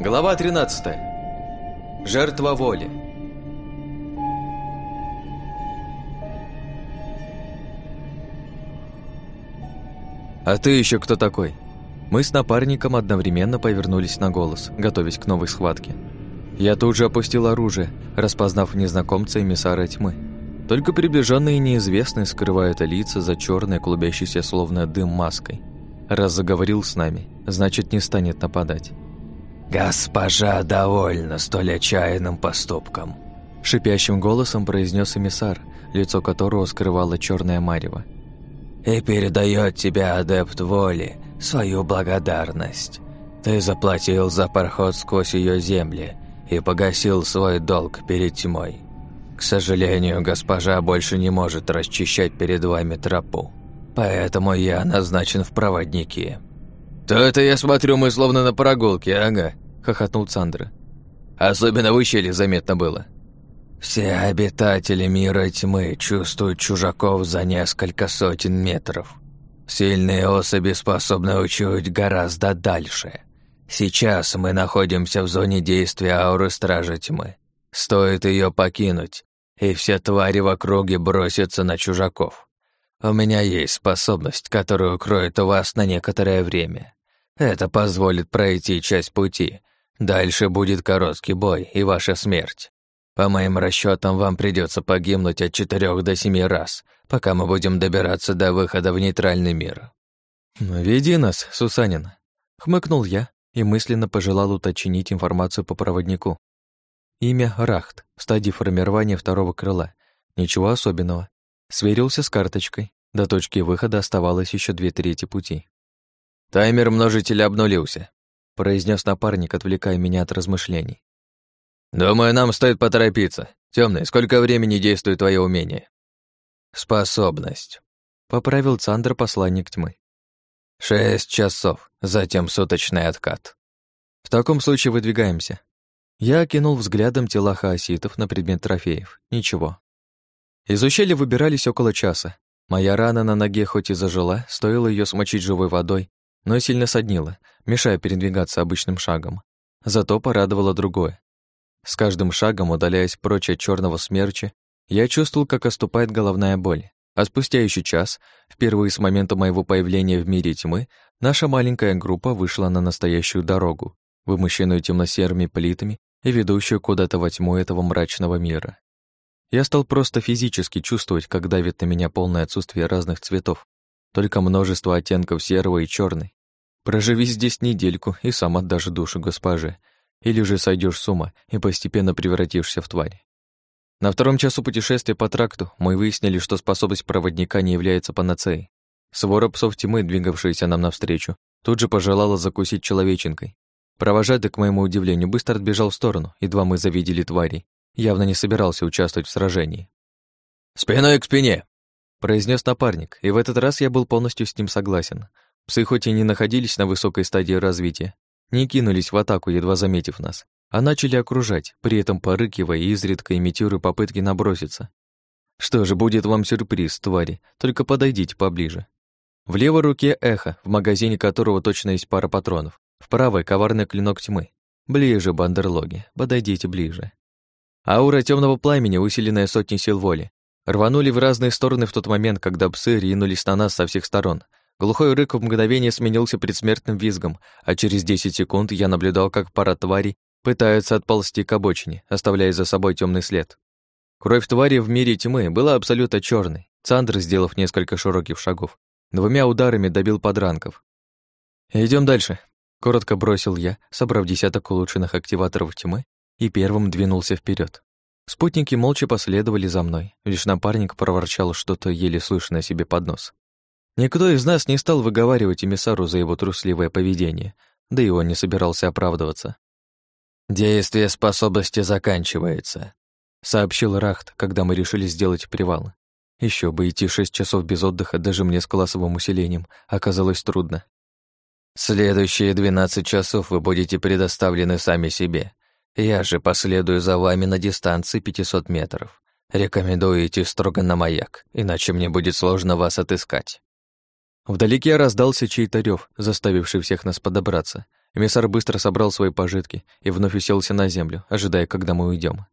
Глава 13. Жертва воли. «А ты еще кто такой?» Мы с напарником одновременно повернулись на голос, готовясь к новой схватке. Я тут же опустил оружие, распознав незнакомца эмиссара тьмы. Только приближенные неизвестные скрывают лица за черной, клубящейся словно дым маской. Раз заговорил с нами, значит, не станет нападать. «Госпожа довольна столь отчаянным поступком», — шипящим голосом произнес эмиссар, лицо которого скрывало черное марево. «И передает тебе, адепт воли, свою благодарность. Ты заплатил за проход сквозь ее земли и погасил свой долг перед тьмой. К сожалению, госпожа больше не может расчищать перед вами тропу, поэтому я назначен в проводники». «То это я смотрю, мы словно на прогулке, ага», — хохотнул Сандра. «Особенно в ущелье заметно было». «Все обитатели мира тьмы чувствуют чужаков за несколько сотен метров. Сильные особи способны учуять гораздо дальше. Сейчас мы находимся в зоне действия ауры Стража Тьмы. Стоит ее покинуть, и все твари в округе бросятся на чужаков. У меня есть способность, которая укроет вас на некоторое время. Это позволит пройти часть пути. Дальше будет короткий бой и ваша смерть. По моим расчетам, вам придется погибнуть от четырех до семи раз, пока мы будем добираться до выхода в нейтральный мир. «Веди нас, Сусанин», — хмыкнул я и мысленно пожелал уточнить информацию по проводнику. Имя Рахт, в стадии формирования второго крыла. Ничего особенного. Сверился с карточкой. До точки выхода оставалось еще две трети пути. «Таймер множителя обнулился», — произнес напарник, отвлекая меня от размышлений. «Думаю, нам стоит поторопиться. Темный, сколько времени действует твое умение?» «Способность», — поправил Цандр посланник тьмы. «Шесть часов, затем суточный откат». «В таком случае выдвигаемся». Я окинул взглядом тела хаоситов на предмет трофеев. Ничего. Из ущелья выбирались около часа. Моя рана на ноге хоть и зажила, стоило ее смочить живой водой, но сильно соднило, мешая передвигаться обычным шагом. Зато порадовало другое. С каждым шагом, удаляясь прочь от черного смерча, я чувствовал, как оступает головная боль. А спустя еще час, впервые с момента моего появления в мире тьмы, наша маленькая группа вышла на настоящую дорогу, вымощенную темно-серыми плитами и ведущую куда-то во тьму этого мрачного мира. Я стал просто физически чувствовать, как давит на меня полное отсутствие разных цветов, только множество оттенков серого и черный. Проживи здесь недельку и сам отдашь душу госпоже, или же сойдешь с ума и постепенно превратишься в тварь. На втором часу путешествия по тракту мы выяснили, что способность проводника не является панацеей. Свора псов тьмы, двигавшаяся нам навстречу, тут же пожелала закусить человеченкой. Провожатый, к моему удивлению, быстро отбежал в сторону, едва мы завидели тварей. Явно не собирался участвовать в сражении. «Спиной к спине!» произнес напарник, и в этот раз я был полностью с ним согласен. Псы хоть и не находились на высокой стадии развития, не кинулись в атаку, едва заметив нас, а начали окружать, при этом порыкивая и изредка имитируя попытки наброситься. Что же, будет вам сюрприз, твари, только подойдите поближе. В левой руке эхо, в магазине которого точно есть пара патронов. В правой коварный клинок тьмы. Ближе, бандерлоги, подойдите ближе. Аура темного пламени, усиленная сотней сил воли, рванули в разные стороны в тот момент, когда псы ринулись на нас со всех сторон, Глухой рык в мгновение сменился предсмертным визгом, а через 10 секунд я наблюдал, как пара тварей пытаются отползти к обочине, оставляя за собой темный след. Кровь твари в мире тьмы была абсолютно черной. Цандр, сделав несколько широких шагов, двумя ударами добил подранков. Идем дальше», — коротко бросил я, собрав десяток улучшенных активаторов тьмы, и первым двинулся вперед. Спутники молча последовали за мной, лишь напарник проворчал что-то еле слышное себе под нос. Никто из нас не стал выговаривать эмиссару за его трусливое поведение, да и он не собирался оправдываться. «Действие способности заканчивается», — сообщил Рахт, когда мы решили сделать привал. Еще бы идти шесть часов без отдыха даже мне с классовым усилением оказалось трудно. «Следующие двенадцать часов вы будете предоставлены сами себе. Я же последую за вами на дистанции 500 метров. Рекомендую идти строго на маяк, иначе мне будет сложно вас отыскать». Вдалеке раздался чей-то рев, заставивший всех нас подобраться, Эмиссар быстро собрал свои пожитки и вновь уселся на землю, ожидая, когда мы уйдем.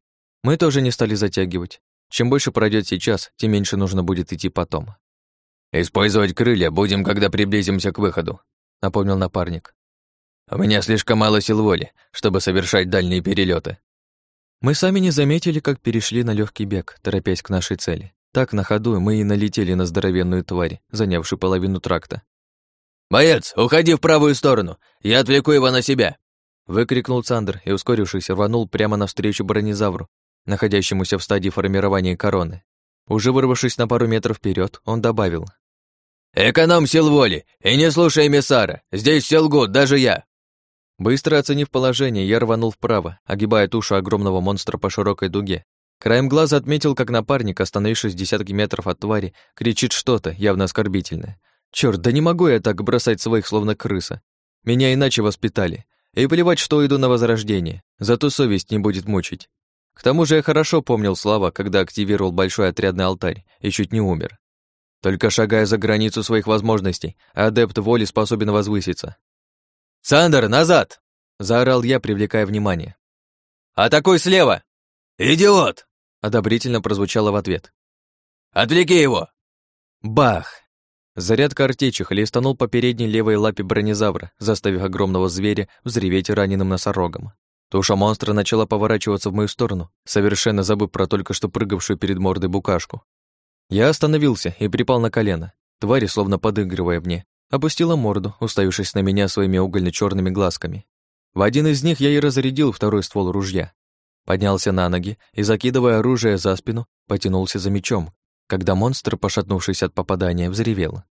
Мы тоже не стали затягивать. Чем больше пройдет сейчас, тем меньше нужно будет идти потом. «Использовать крылья будем, когда приблизимся к выходу», — напомнил напарник. «У меня слишком мало сил воли, чтобы совершать дальние перелеты. Мы сами не заметили, как перешли на легкий бег, торопясь к нашей цели. Так, на ходу, мы и налетели на здоровенную тварь, занявшую половину тракта. «Боец, уходи в правую сторону! Я отвлеку его на себя!» Выкрикнул Цандр и, ускорившись, рванул прямо навстречу бронезавру, находящемуся в стадии формирования короны. Уже вырвавшись на пару метров вперед, он добавил. «Эконом сил воли и не слушай эмиссара! Здесь все лгут, даже я!» Быстро оценив положение, я рванул вправо, огибая тушу огромного монстра по широкой дуге. Краем глаза отметил, как напарник, остановившись десятки метров от твари, кричит что-то, явно оскорбительное. Чёрт, да не могу я так бросать своих, словно крыса. Меня иначе воспитали. И плевать, что иду на возрождение, зато совесть не будет мучить. К тому же я хорошо помнил слова, когда активировал большой отрядный алтарь и чуть не умер. Только шагая за границу своих возможностей, адепт воли способен возвыситься. «Сандер, назад!» — заорал я, привлекая внимание. «Атакуй слева!» «Идиот!» — одобрительно прозвучало в ответ. «Отвлеки его!» Бах! Заряд картечи хлестанул по передней левой лапе бронезавра, заставив огромного зверя взреветь раненым носорогом. Туша монстра начала поворачиваться в мою сторону, совершенно забыв про только что прыгавшую перед мордой букашку. Я остановился и припал на колено. Тварь, словно подыгрывая мне, опустила морду, уставившись на меня своими угольно черными глазками. В один из них я и разрядил второй ствол ружья. Поднялся на ноги и, закидывая оружие за спину, потянулся за мечом, когда монстр, пошатнувшись от попадания, взревел.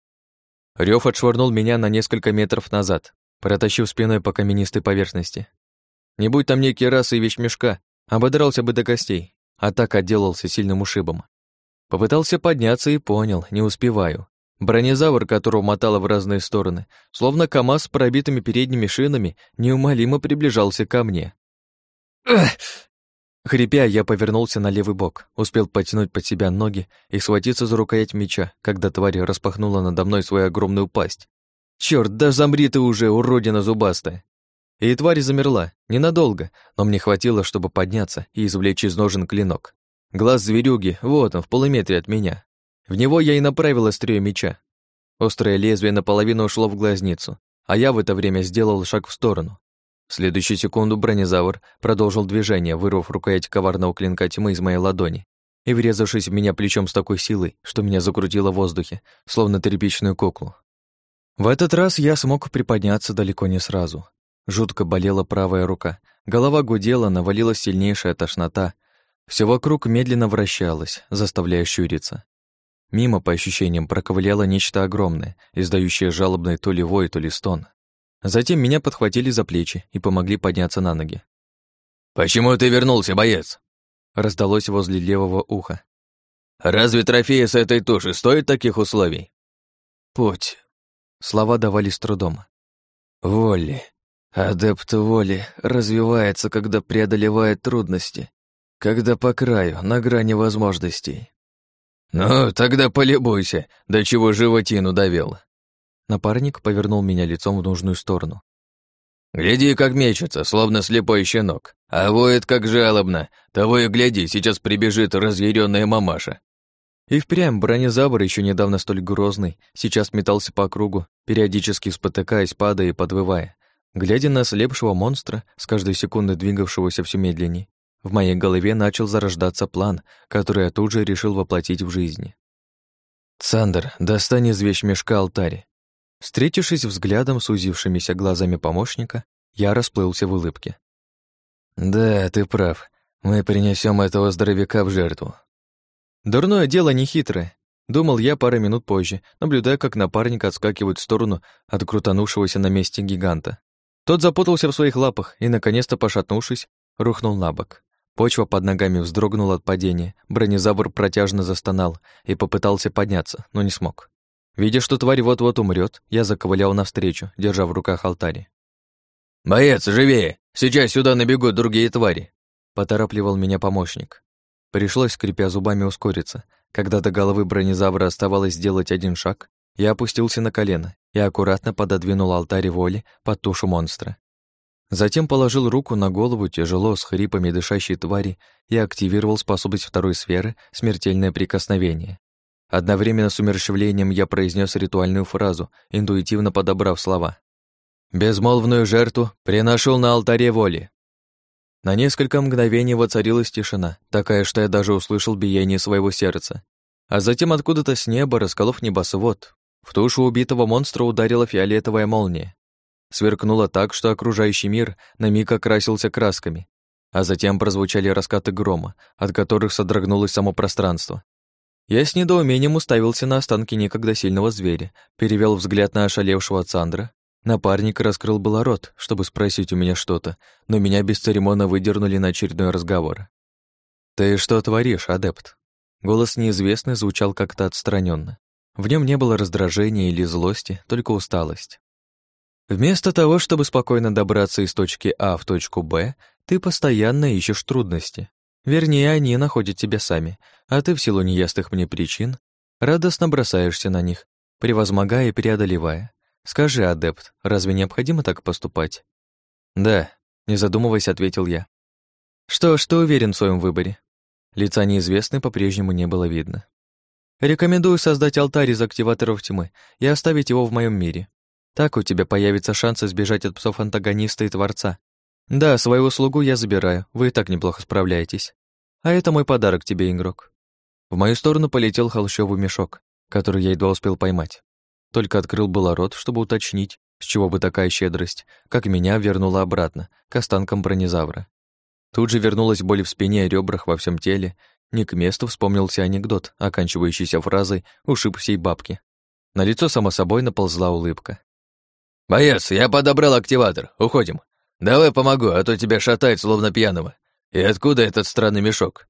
Рёв отшвырнул меня на несколько метров назад, протащив спиной по каменистой поверхности. Не будь там некий расы и вещмешка, ободрался бы до костей, а так отделался сильным ушибом. Попытался подняться и понял, не успеваю. Бронезавр, которого мотало в разные стороны, словно КамАЗ с пробитыми передними шинами, неумолимо приближался ко мне. Хрипя, я повернулся на левый бок, успел потянуть под себя ноги и схватиться за рукоять меча, когда тварь распахнула надо мной свою огромную пасть. Чёрт, да замри ты уже, уродина зубастая! И тварь замерла, ненадолго, но мне хватило, чтобы подняться и извлечь из ножен клинок. Глаз зверюги, вот он, в полуметре от меня. В него я и направил острие меча. Острое лезвие наполовину ушло в глазницу, а я в это время сделал шаг в сторону. Следующую секунду бронезавр продолжил движение, вырвав рукоять коварного клинка тьмы из моей ладони и врезавшись в меня плечом с такой силой, что меня закрутило в воздухе, словно тряпичную куклу. В этот раз я смог приподняться далеко не сразу. Жутко болела правая рука, голова гудела, навалилась сильнейшая тошнота. Все вокруг медленно вращалось, заставляя щуриться. Мимо, по ощущениям, проковыляло нечто огромное, издающее жалобный то ли вой, то ли стон. Затем меня подхватили за плечи и помогли подняться на ноги. «Почему ты вернулся, боец?» Раздалось возле левого уха. «Разве трофеи с этой туши стоят таких условий?» «Путь». Слова давались трудом. «Воли. Адепт воли развивается, когда преодолевает трудности, когда по краю, на грани возможностей. «Ну, тогда полюбуйся, до чего животину довел». Напарник повернул меня лицом в нужную сторону. «Гляди, как мечется, словно слепой щенок, а воет как жалобно. Того и гляди, сейчас прибежит разъяренная мамаша». И впрямь бронезавр, еще недавно столь грозный, сейчас метался по кругу, периодически спотыкаясь, падая и подвывая. Глядя на слепшего монстра, с каждой секунды двигавшегося все медленнее, в моей голове начал зарождаться план, который я тут же решил воплотить в жизни. «Сандер, достань из вещмешка алтарь». Встретившись взглядом с узившимися глазами помощника, я расплылся в улыбке. «Да, ты прав. Мы принесем этого здоровяка в жертву». «Дурное дело нехитрое», — думал я пару минут позже, наблюдая, как напарник отскакивает в сторону от крутанувшегося на месте гиганта. Тот запутался в своих лапах и, наконец-то пошатнувшись, рухнул на бок. Почва под ногами вздрогнула от падения, бронезавр протяжно застонал и попытался подняться, но не смог. Видя, что тварь вот-вот умрет, я заковылял навстречу, держа в руках алтарь. «Боец, живее! Сейчас сюда набегут другие твари!» Поторапливал меня помощник. Пришлось, скрипя зубами, ускориться. Когда до головы бронезавра оставалось сделать один шаг, я опустился на колено и аккуратно пододвинул алтарь воли под тушу монстра. Затем положил руку на голову тяжело с хрипами дышащей твари и активировал способность второй сферы «Смертельное прикосновение». Одновременно с умерщвлением я произнес ритуальную фразу, интуитивно подобрав слова. «Безмолвную жертву приношу на алтаре воли». На несколько мгновений воцарилась тишина, такая, что я даже услышал биение своего сердца. А затем откуда-то с неба, расколов небосвод, в тушу убитого монстра ударила фиолетовая молния. Сверкнуло так, что окружающий мир на миг окрасился красками, а затем прозвучали раскаты грома, от которых содрогнулось само пространство. Я с недоумением уставился на останки некогда сильного зверя, перевел взгляд на ошалевшего Цандра. Напарник раскрыл было рот, чтобы спросить у меня что-то, но меня без церемона выдернули на очередной разговор. «Ты что творишь, адепт?» Голос неизвестный звучал как-то отстраненно. В нем не было раздражения или злости, только усталость. Вместо того, чтобы спокойно добраться из точки А в точку Б, ты постоянно ищешь трудности. Вернее, они находят тебя сами, а ты в силу неясных мне причин радостно бросаешься на них, превозмогая и преодолевая. Скажи, адепт, разве необходимо так поступать? Да, не задумываясь, ответил я. Что ты уверен в своем выборе? Лица неизвестной по-прежнему не было видно. Рекомендую создать алтарь из активаторов тьмы и оставить его в моем мире. Так у тебя появится шанс избежать от псов антагониста и творца, да, свою услугу я забираю, вы и так неплохо справляетесь. А это мой подарок тебе, игрок. В мою сторону полетел холщовый мешок, который я едва успел поймать. Только открыл было рот, чтобы уточнить, с чего бы такая щедрость, как меня вернула обратно, к останкам бронезавра. Тут же вернулась боль в спине и ребрах во всем теле, не к месту вспомнился анекдот, оканчивающийся фразой «ушиб всей бабки». На лицо само собой наползла улыбка. «Боец, я подобрал активатор, уходим. «Давай помогу, а то тебя шатает, словно пьяного. И откуда этот странный мешок?»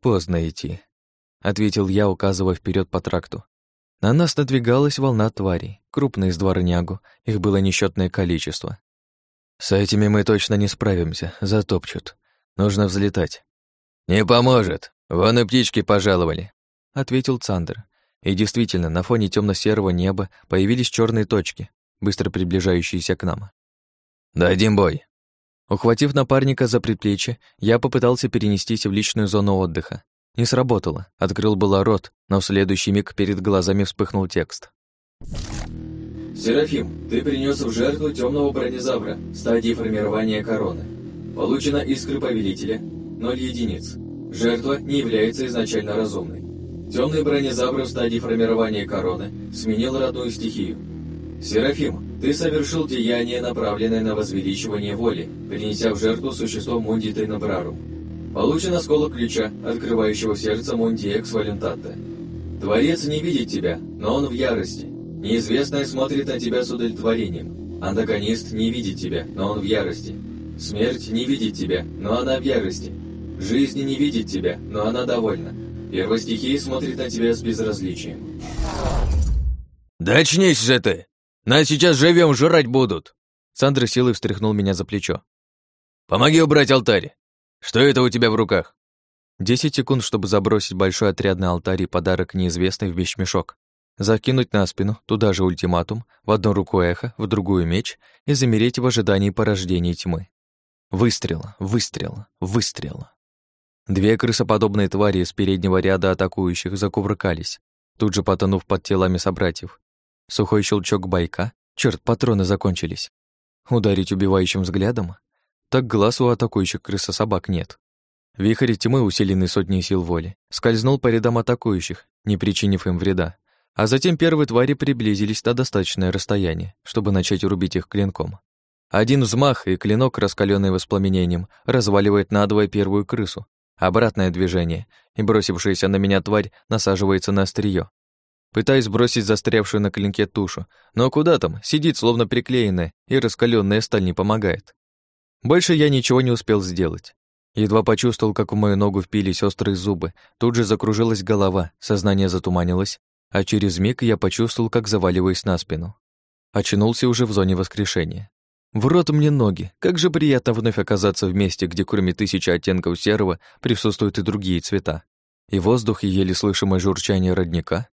«Поздно идти», — ответил я, указывая вперед по тракту. На нас надвигалась волна тварей, крупные с дворнягу, их было несчетное количество. «С этими мы точно не справимся, затопчут. Нужно взлетать». «Не поможет. Вон и птички пожаловали», — ответил Цандер. И действительно, на фоне темно серого неба появились черные точки, быстро приближающиеся к нам. «Дадим бой», Ухватив напарника за предплечье, я попытался перенестись в личную зону отдыха. Не сработало. Открыл было рот, но в следующий миг перед глазами вспыхнул текст. «Серафим, ты принес в жертву темного бронезавра, стадии формирования короны. Получено искры повелителя, 0 единиц. Жертва не является изначально разумной. Темный бронезавр в стадии формирования короны сменил родную стихию. Серафим, ты совершил деяние, направленное на возвеличивание воли, принеся в жертву существо Мунди Тейнабрару. Получен осколок ключа, открывающего сердце Мунди Экс Валентатта. Творец не видит тебя, но он в ярости. Неизвестное смотрит на тебя с удовлетворением. Антагонист не видит тебя, но он в ярости. Смерть не видит тебя, но она в ярости. Жизнь не видит тебя, но она довольна. Первостихия смотрит на тебя с безразличием. «Да очнись же ты!» Нас сейчас живем жрать будут!» Сандра силой встряхнул меня за плечо. «Помоги убрать алтарь! Что это у тебя в руках?» Десять секунд, чтобы забросить большой отрядный алтарь и подарок неизвестный в вещмешок. Закинуть на спину, туда же ультиматум, в одну руку эхо, в другую меч и замереть в ожидании порождения тьмы. Выстрел, выстрел, выстрел. Две крысоподобные твари из переднего ряда атакующих закувыркались, тут же потонув под телами собратьев. Сухой щелчок байка. Черт, патроны закончились. Ударить убивающим взглядом? Так глаз у атакующих крысособак нет. Вихрь тьмы, усиленный сотней сил воли, скользнул по рядам атакующих, не причинив им вреда. А затем первые твари приблизились на достаточное расстояние, чтобы начать рубить их клинком. Один взмах, и клинок, раскаленный воспламенением, разваливает надвое первую крысу. Обратное движение, и бросившаяся на меня тварь насаживается на острие, Пытаюсь бросить застрявшую на клинке тушу, но куда там, сидит словно приклеенная, и раскаленная сталь не помогает. Больше я ничего не успел сделать. Едва почувствовал, как в мою ногу впились острые зубы, тут же закружилась голова, сознание затуманилось, а через миг я почувствовал, как заваливаюсь на спину. Очнулся уже в зоне воскрешения. В рот мне ноги. Как же приятно вновь оказаться в месте, где кроме тысячи оттенков серого присутствуют и другие цвета. И воздух, и еле слышимое журчание родника,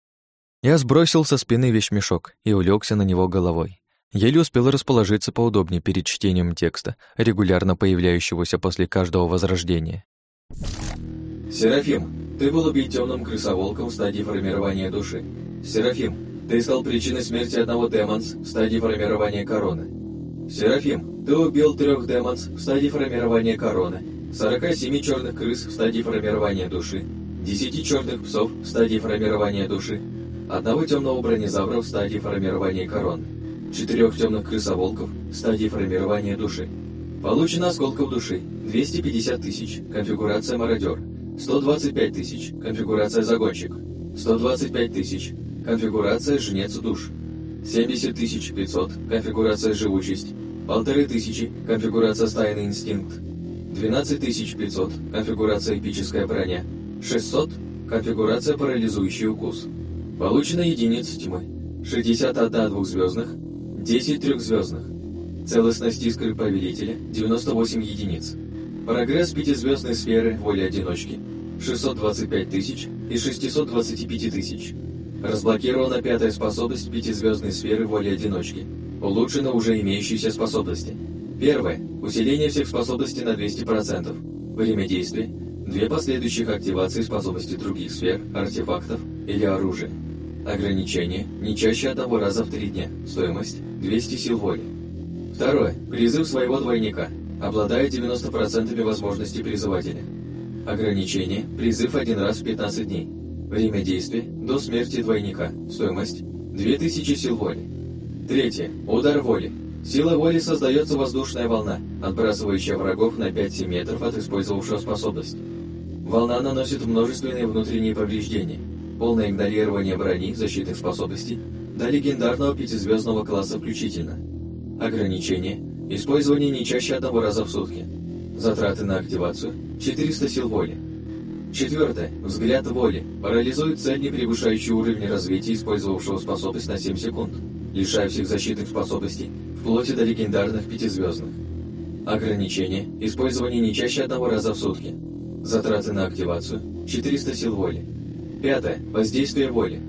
я сбросил со спины вещмешок и улегся на него головой. Еле успел расположиться поудобнее перед чтением текста, регулярно появляющегося после каждого возрождения. Серафим, ты был убит темным крысоволком в стадии формирования души. Серафим, ты стал причиной смерти одного демонс в стадии формирования короны. Серафим, ты убил трех демонс в стадии формирования короны, 47 черных крыс в стадии формирования души, 10 черных псов в стадии формирования души, одного темного бронезавра в стадии формирования короны, четырех темных крысоволков в стадии формирования души. Получено осколков души 250 тысяч, конфигурация мародер, 125 тысяч, конфигурация загонщик, 125 тысяч, конфигурация жнец душ, 70 500, конфигурация живучесть, 1500, конфигурация стайный инстинкт, 12 500, конфигурация эпическая броня, 600, конфигурация парализующий укус. Получено единиц тьмы, 61 двухзвездных, 10 трехзвездных. Целостность искры повелителя 98 единиц. Прогресс пятизвездной сферы воли одиночки 625 тысяч из 625 тысяч. Разблокирована пятая способность пятизвездной сферы воли одиночки. Улучшены уже имеющиеся способности. Первое. Усиление всех способностей на 200%. Время действия. Две последующих активации способностей других сфер, артефактов или оружия. Ограничение не чаще одного раза в три дня. Стоимость 200 сил воли. Второе. Призыв своего двойника. Обладает 90% возможности призывателя. Ограничение. Призыв один раз в 15 дней. Время действия до смерти двойника. Стоимость 2000 сил воли. Третье. Удар воли. Сила воли создается воздушная волна, отбрасывающая врагов на 5-7 метров от использовавшего способность. Волна наносит множественные внутренние повреждения, полное игнорирование брони, защитных способностей, до легендарного пятизвездного класса включительно. Ограничение. Использование не чаще одного раза в сутки. Затраты на активацию – 400 сил воли. Четвертое. Взгляд воли. Парализует цель, не превышающий уровень развития использовавшего способность на 7 секунд, лишая всех защитных способностей, вплоть до легендарных пятизвездных. Ограничение. Использование не чаще одного раза в сутки. Затраты на активацию – 400 сил воли. Пятое. Воздействие воли.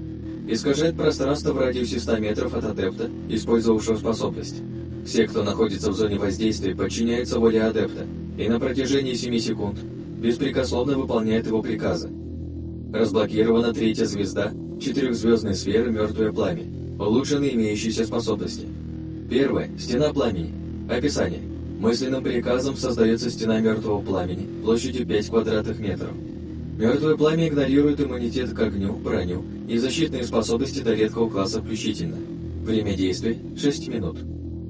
Искажает пространство в радиусе 100 метров от адепта, использовавшего способность. Все, кто находится в зоне воздействия, подчиняются воле адепта, и на протяжении 7 секунд беспрекословно выполняет его приказы. Разблокирована третья звезда четырехзвездной сферы «Мертвое пламя». Улучшены имеющиеся способности. Первое. Стена пламени. Описание. Мысленным приказом создается стена мертвого пламени площадью 5 квадратных метров. Мертвое пламя игнорирует иммунитет к огню, броню и защитные способности до редкого класса включительно. Время действия – 6 минут.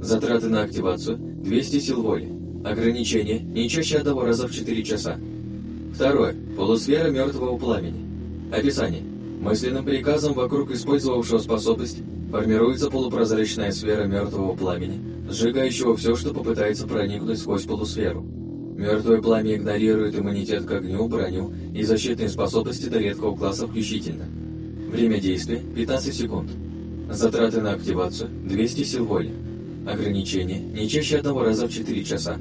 Затраты на активацию – 200 сил воли. Ограничение – не чаще одного раза в 4 часа. Второе. Полусфера мертвого пламени. Описание. Мысленным приказом вокруг использовавшего способность формируется полупрозрачная сфера мертвого пламени, сжигающего все, что попытается проникнуть сквозь полусферу. Мертвое пламя игнорирует иммунитет к огню, броню и защитные способности до редкого класса включительно. Время действия – 15 секунд. Затраты на активацию – 200 сил воли. Ограничение – не чаще одного раза в 4 часа.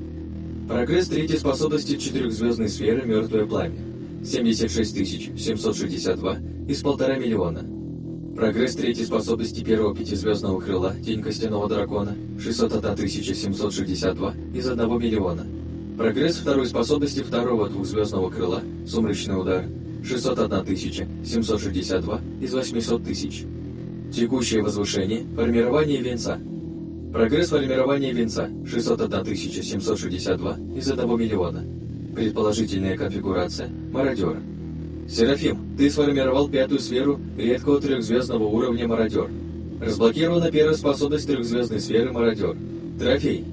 Прогресс третьей способности четырехзвездной сферы «Мертвое пламя» – 76 762 из полтора миллиона. Прогресс третьей способности первого пятизвездного крыла «Тень костяного дракона» – 601 762 из 1 миллиона. Прогресс второй способности второго двухзвездного крыла «Сумрачный удар» – 601 762 из 800 тысяч. Текущее возвышение – формирование венца – Прогресс формирования венца 601 762 из 1 миллиона. Предположительная конфигурация мародера. Серафим, ты сформировал пятую сферу редкого трехзвездного уровня мародер. Разблокирована первая способность трехзвездной сферы мародер. Трофей.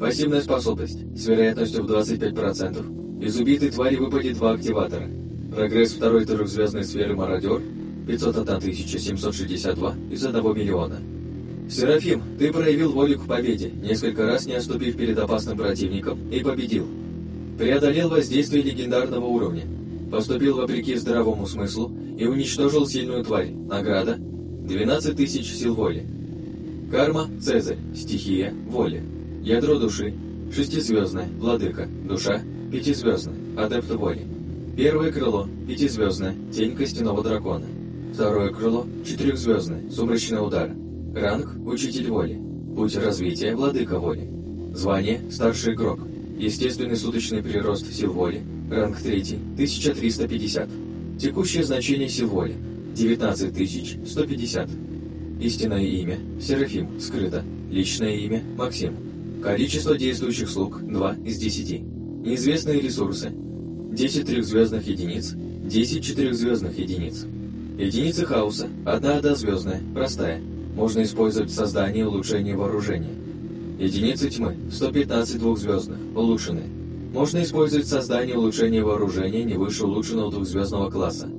Пассивная способность с вероятностью в 25%. Из убитой твари выпадет два активатора. Прогресс второй трехзвездной сферы мародер 501 762 из 1 миллиона. «Серафим, ты проявил волю к победе, несколько раз не отступив перед опасным противником, и победил. Преодолел воздействие легендарного уровня, поступил вопреки здравому смыслу и уничтожил сильную тварь. Награда – 12 тысяч сил воли. Карма – Цезарь, стихия – воля. Ядро души – шестизвездная, владыка, душа – пятизвездная, адепт воли. Первое крыло – пятизвездное, тень костяного дракона. Второе крыло – четырехзвездное, сумрачный удар – Ранг – Учитель воли. Путь развития – владыка воли. Звание – старший игрок. Естественный суточный прирост сил воли. Ранг 3 – 1350. Текущее значение сил воли – 19150. Истинное имя – Серафим, скрыто. Личное имя – Максим. Количество действующих слуг – 2 из 10. Неизвестные ресурсы – 10 трехзвездных единиц, 10 четырехзвездных единиц. Единицы хаоса – одна однозвездная, простая. Можно использовать в создании улучшения вооружения. Единицы тьмы – 115 двухзвездных, улучшенные. Можно использовать в создании улучшения вооружения не выше улучшенного двухзвездного класса.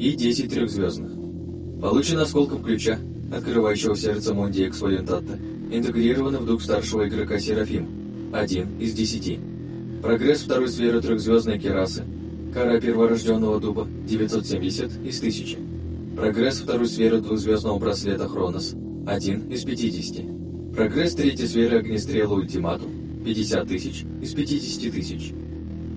И 10 трехзвездных. Получено осколков ключа, открывающего сердце Монди Эксвалентатта, интегрировано в дух старшего игрока Серафим. Один из десяти. Прогресс второй сферы трехзвездной керасы. Кора перворожденного дуба 970 из 1000. Прогресс второй сферы двухзвездного браслета Хронос. Один из 50. Прогресс третьей сферы огнестрела Ультиматум. 50 тысяч из 50 тысяч.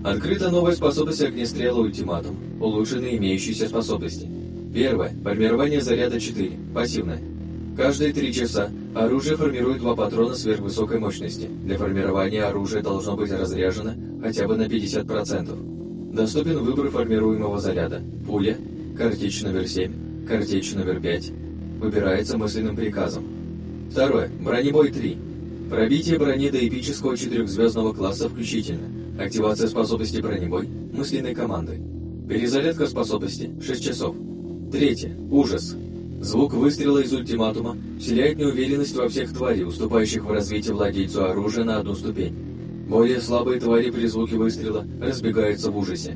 Открыта новая способность огнестрела Ультиматум. Улучшены имеющиеся способности. Первое. Формирование заряда 4. Пассивное. Каждые три часа оружие формирует два патрона сверхвысокой мощности. Для формирования оружия должно быть разряжено хотя бы на 50%. Доступен выбор формируемого заряда. Пуля, картечь номер 7, картечь номер 5. Выбирается мысленным приказом. Второе. Бронебой 3. Пробитие брони до эпического четырехзвездного класса включительно. Активация способности бронебой мысленной команды. Перезарядка способности 6 часов. Третье. Ужас. Звук выстрела из ультиматума вселяет неуверенность во всех тварей, уступающих в развитии владельцу оружия на одну ступень. Более слабые твари при звуке выстрела разбегаются в ужасе.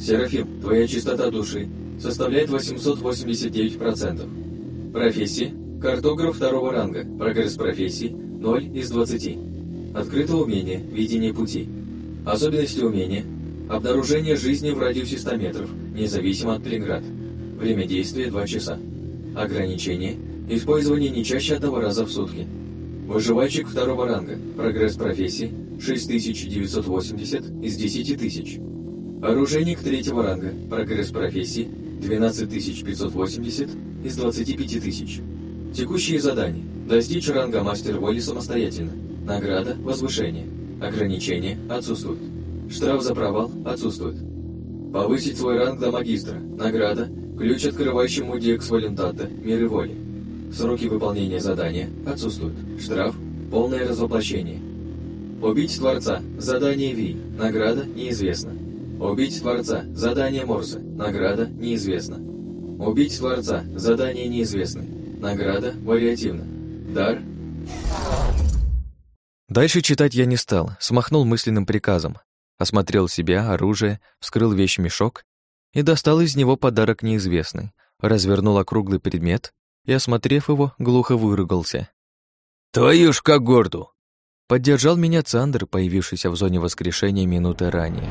Серафим, твоя чистота души составляет 889%. Профессии. Картограф второго ранга. Прогресс профессии 0 из 20. Открыто умение. Видение пути. Особенности умения. Обнаружение жизни в радиусе 100 метров, независимо от преград. Время действия 2 часа. Ограничение. Использование не чаще одного раза в сутки. Выживальщик второго ранга. Прогресс профессии 6980 из 10 тысяч. Оружейник третьего ранга. Прогресс профессии 12580 из 25 тысяч. Текущие задания. Достичь ранга мастер воли самостоятельно. Награда – возвышение. Ограничение – отсутствует. Штраф за провал – отсутствует. Повысить свой ранг до магистра. Награда – ключ, открывающий мудиекс валентата, миры воли. Сроки выполнения задания отсутствуют. Штраф – полное развоплощение. Убить Творца. Задание Ви. Награда неизвестна. Убить Творца. Задание Морса. Награда неизвестна. Убить Творца. Задание неизвестно. Награда вариативна. Дар. Дальше читать я не стал, смахнул мысленным приказом. Осмотрел себя, оружие, вскрыл вещмешок и достал из него подарок неизвестный. Развернул округлый предмет и, осмотрев его, глухо выругался. «Твою ж когорту!» Поддержал меня Цандр, появившийся в зоне воскрешения минуты ранее.